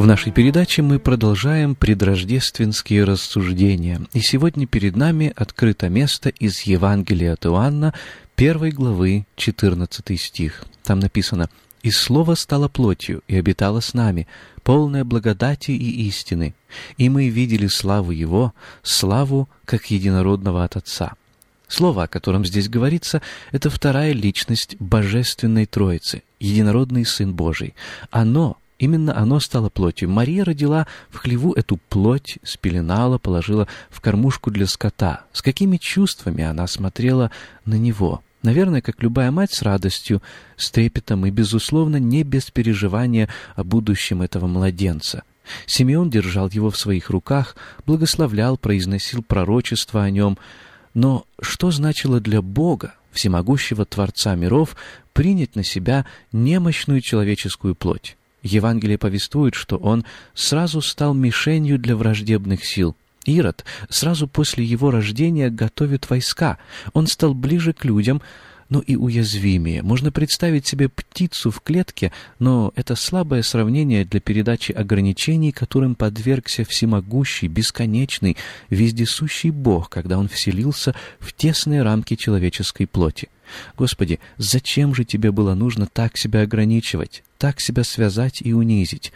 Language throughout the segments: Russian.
В нашей передаче мы продолжаем предрождественские рассуждения, и сегодня перед нами открыто место из Евангелия от Иоанна, первой главы, 14 стих. Там написано «И Слово стало плотью и обитало с нами, полное благодати и истины, и мы видели славу Его, славу, как единородного от Отца». Слово, о котором здесь говорится, это вторая личность Божественной Троицы, единородный Сын Божий. Оно Именно оно стало плотью. Мария родила в хлеву эту плоть, спеленала, положила в кормушку для скота. С какими чувствами она смотрела на него? Наверное, как любая мать, с радостью, с трепетом и, безусловно, не без переживания о будущем этого младенца. Симеон держал его в своих руках, благословлял, произносил пророчество о нем. Но что значило для Бога, всемогущего Творца миров, принять на себя немощную человеческую плоть? Евангелие повествует, что он сразу стал мишенью для враждебных сил. Ирод сразу после его рождения готовит войска. Он стал ближе к людям, но и уязвимее. Можно представить себе птицу в клетке, но это слабое сравнение для передачи ограничений, которым подвергся всемогущий, бесконечный, вездесущий Бог, когда Он вселился в тесные рамки человеческой плоти. Господи, зачем же Тебе было нужно так себя ограничивать, так себя связать и унизить?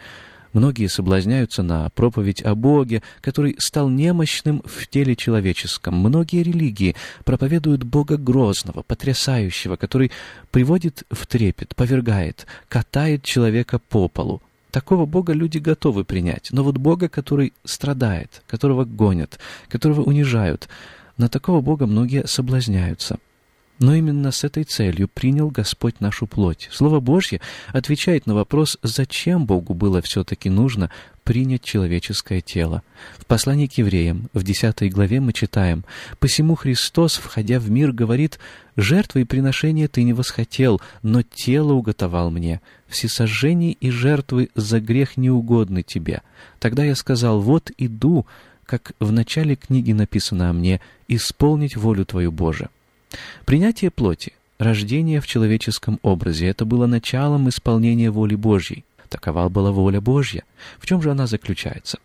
Многие соблазняются на проповедь о Боге, который стал немощным в теле человеческом. Многие религии проповедуют Бога грозного, потрясающего, который приводит в трепет, повергает, катает человека по полу. Такого Бога люди готовы принять. Но вот Бога, который страдает, которого гонят, которого унижают, на такого Бога многие соблазняются. Но именно с этой целью принял Господь нашу плоть. Слово Божье отвечает на вопрос, зачем Богу было все-таки нужно принять человеческое тело. В послании к евреям, в 10 главе мы читаем, «Посему Христос, входя в мир, говорит, «Жертвы и приношения ты не восхотел, но тело уготовал мне. Всесожжение и жертвы за грех неугодны тебе. Тогда я сказал, вот иду, как в начале книги написано о мне, исполнить волю Твою, Боже». Принятие плоти, рождение в человеческом образе — это было началом исполнения воли Божьей. Такова была воля Божья. В чем же она заключается?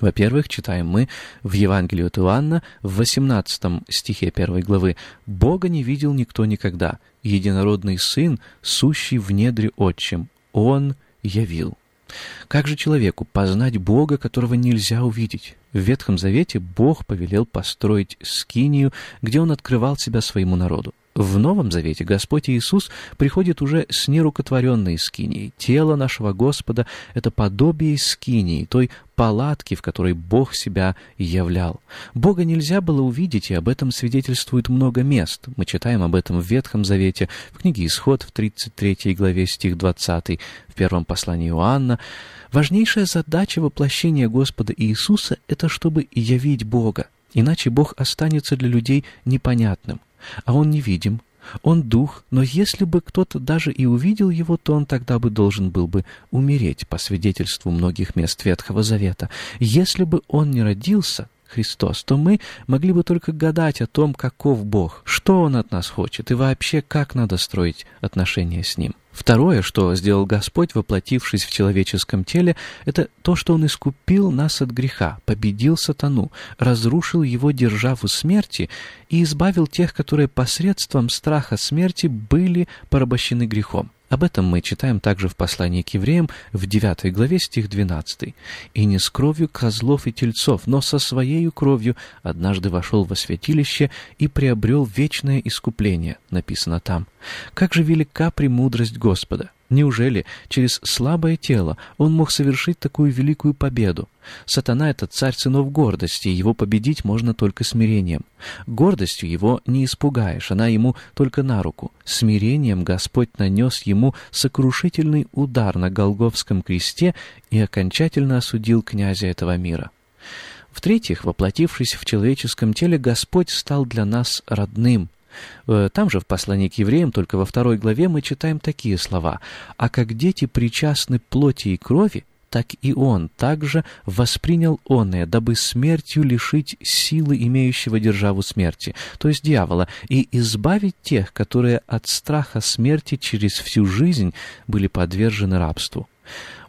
Во-первых, читаем мы в Евангелии от Иоанна в 18 стихе 1 главы «Бога не видел никто никогда, единородный Сын, сущий в недре Отчим, Он явил». Как же человеку познать Бога, которого нельзя увидеть? В Ветхом Завете Бог повелел построить скинию, где Он открывал себя своему народу. В Новом Завете Господь Иисус приходит уже с нерукотворенной скинией. Тело нашего Господа — это подобие скинии, той палатки, в которой Бог себя являл. Бога нельзя было увидеть, и об этом свидетельствует много мест. Мы читаем об этом в Ветхом Завете, в книге Исход, в 33 главе, стих 20, в первом послании Иоанна. Важнейшая задача воплощения Господа Иисуса — это чтобы явить Бога. Иначе Бог останется для людей непонятным а он невидим. Он дух, но если бы кто-то даже и увидел его, то он тогда бы должен был бы умереть, по свидетельству многих мест Ветхого Завета. Если бы он не родился, Христос, то мы могли бы только гадать о том, каков Бог, что Он от нас хочет и вообще как надо строить отношения с Ним. Второе, что сделал Господь, воплотившись в человеческом теле, это то, что Он искупил нас от греха, победил сатану, разрушил его державу смерти и избавил тех, которые посредством страха смерти были порабощены грехом. Об этом мы читаем также в послании к евреям в 9 главе стих 12. «И не с кровью козлов и тельцов, но со своей кровью однажды вошел во святилище и приобрел вечное искупление», написано там. Как же велика премудрость Господа! Неужели через слабое тело он мог совершить такую великую победу? Сатана — это царь сынов гордости, и его победить можно только смирением. Гордостью его не испугаешь, она ему только на руку. Смирением Господь нанес ему сокрушительный удар на Голговском кресте и окончательно осудил князя этого мира. В-третьих, воплотившись в человеческом теле, Господь стал для нас родным — там же в послании к евреям, только во второй главе, мы читаем такие слова. «А как дети причастны плоти и крови, так и он также воспринял оное, дабы смертью лишить силы имеющего державу смерти, то есть дьявола, и избавить тех, которые от страха смерти через всю жизнь были подвержены рабству.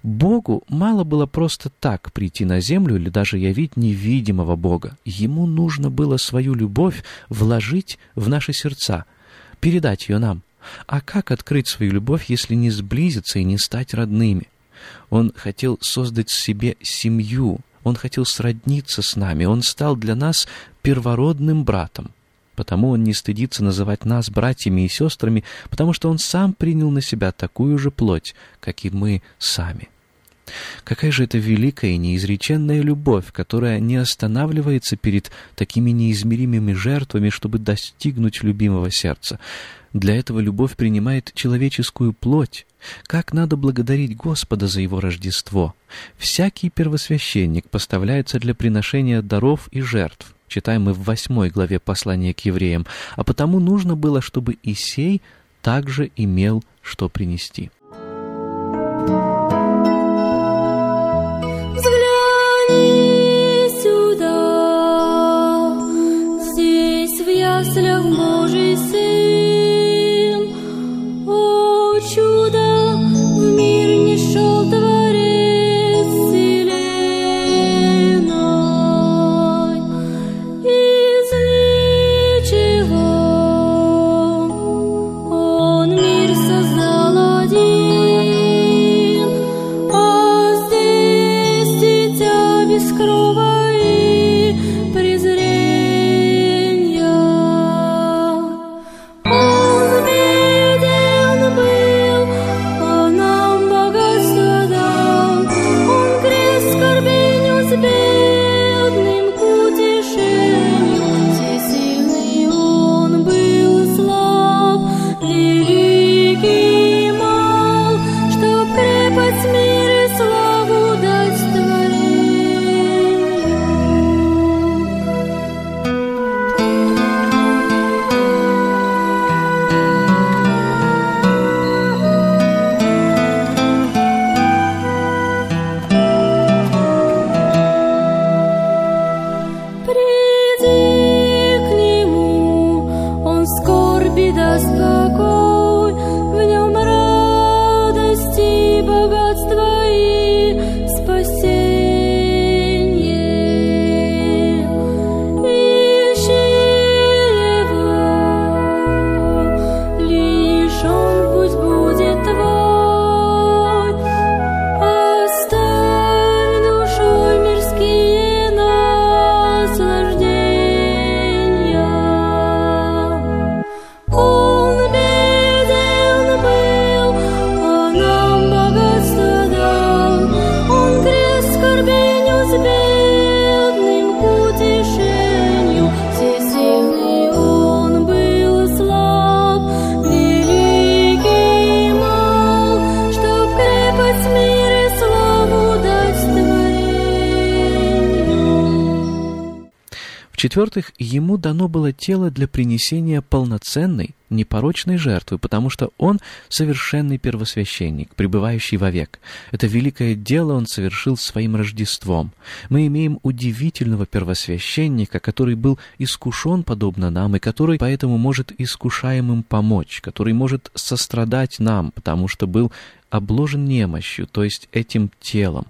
Богу мало было просто так прийти на землю или даже явить невидимого Бога. Ему нужно было свою любовь вложить в наши сердца, передать ее нам. А как открыть свою любовь, если не сблизиться и не стать родными? Он хотел создать себе семью, он хотел сродниться с нами, он стал для нас первородным братом. Потому он не стыдится называть нас братьями и сестрами, потому что он сам принял на себя такую же плоть, как и мы сами. Какая же это великая и неизреченная любовь, которая не останавливается перед такими неизмеримыми жертвами, чтобы достигнуть любимого сердца. Для этого любовь принимает человеческую плоть. Как надо благодарить Господа за Его Рождество. Всякий первосвященник поставляется для приношения даров и жертв читаем мы в восьмой главе послания к евреям, а потому нужно было, чтобы Исей также имел что принести. the purple В-четвертых, ему дано было тело для принесения полноценной, непорочной жертвы, потому что он совершенный первосвященник, пребывающий вовек. Это великое дело он совершил своим Рождеством. Мы имеем удивительного первосвященника, который был искушен подобно нам, и который поэтому может искушаемым помочь, который может сострадать нам, потому что был обложен немощью, то есть этим телом.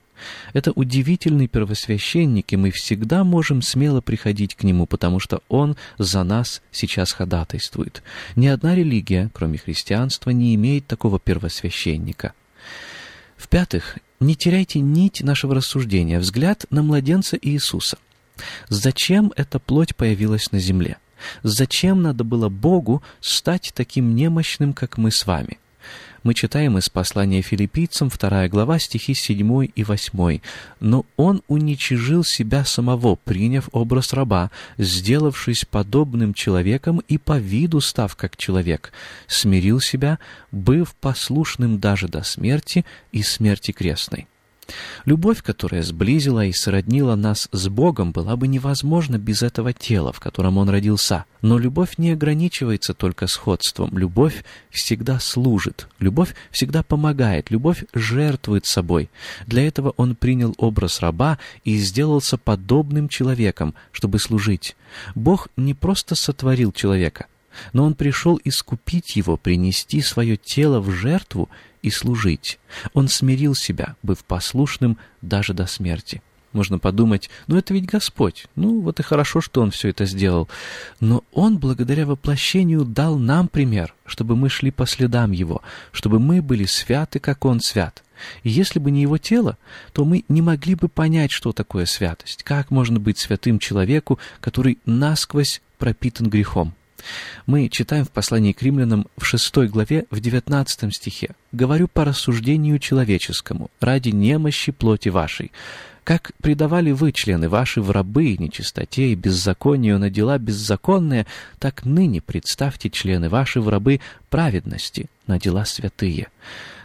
Это удивительный первосвященник, и мы всегда можем смело приходить к нему, потому что он за нас сейчас ходатайствует. Ни одна религия, кроме христианства, не имеет такого первосвященника. В-пятых, не теряйте нить нашего рассуждения, взгляд на младенца Иисуса. Зачем эта плоть появилась на земле? Зачем надо было Богу стать таким немощным, как мы с вами? Мы читаем из послания филиппийцам, 2 глава, стихи 7 и 8. «Но он уничижил себя самого, приняв образ раба, сделавшись подобным человеком и по виду став как человек, смирил себя, быв послушным даже до смерти и смерти крестной». Любовь, которая сблизила и сроднила нас с Богом, была бы невозможна без этого тела, в котором Он родился. Но любовь не ограничивается только сходством. Любовь всегда служит, любовь всегда помогает, любовь жертвует собой. Для этого Он принял образ раба и сделался подобным человеком, чтобы служить. Бог не просто сотворил человека, но Он пришел искупить его, принести свое тело в жертву и служить. Он смирил себя, быв послушным даже до смерти. Можно подумать, ну это ведь Господь, ну вот и хорошо, что Он все это сделал. Но Он, благодаря воплощению, дал нам пример, чтобы мы шли по следам Его, чтобы мы были святы, как Он свят. И если бы не Его тело, то мы не могли бы понять, что такое святость, как можно быть святым человеку, который насквозь пропитан грехом. Мы читаем в послании к римлянам в 6 главе в 19 стихе «Говорю по рассуждению человеческому, ради немощи плоти вашей, как предавали вы, члены ваши, в рабы, нечистоте и беззаконию на дела беззаконные, так ныне представьте члены ваши в рабы праведности на дела святые».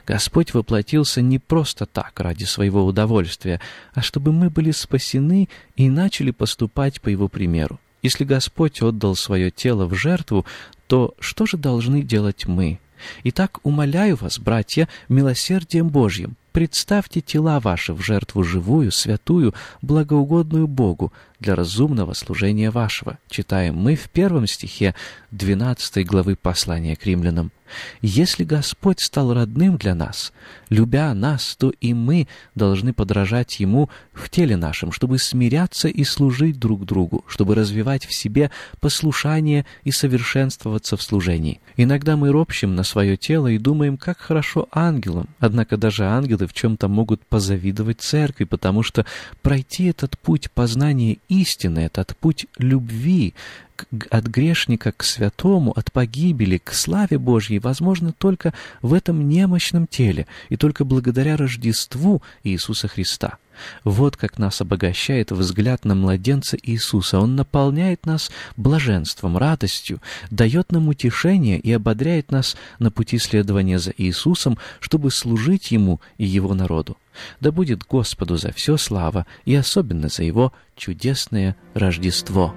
Господь воплотился не просто так, ради своего удовольствия, а чтобы мы были спасены и начали поступать по Его примеру. Если Господь отдал свое тело в жертву, то что же должны делать мы? Итак, умоляю вас, братья, милосердием Божьим, представьте тела ваши в жертву живую, святую, благоугодную Богу для разумного служения вашего. Читаем мы в первом стихе 12 главы послания к римлянам. Если Господь стал родным для нас, любя нас, то и мы должны подражать Ему в теле нашем, чтобы смиряться и служить друг другу, чтобы развивать в себе послушание и совершенствоваться в служении. Иногда мы ропщим на свое тело и думаем, как хорошо ангелам, однако даже ангелы в чем-то могут позавидовать церкви, потому что пройти этот путь познания истины, этот путь любви, от грешника к святому, от погибели к славе Божьей возможно только в этом немощном теле и только благодаря Рождеству Иисуса Христа. Вот как нас обогащает взгляд на младенца Иисуса. Он наполняет нас блаженством, радостью, дает нам утешение и ободряет нас на пути следования за Иисусом, чтобы служить Ему и Его народу. Да будет Господу за все слава и особенно за Его чудесное Рождество.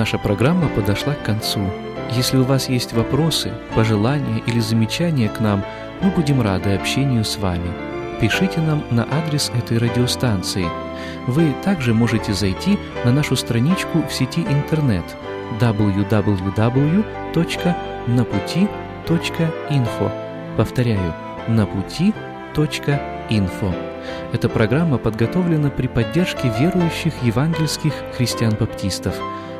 Наша программа подошла к концу. Если у вас есть вопросы, пожелания или замечания к нам, мы будем рады общению с вами. Пишите нам на адрес этой радиостанции. Вы также можете зайти на нашу страничку в сети интернет www.naputi.info. Повторяю, naputi.info. Эта программа подготовлена при поддержке верующих евангельских христиан-баптистов –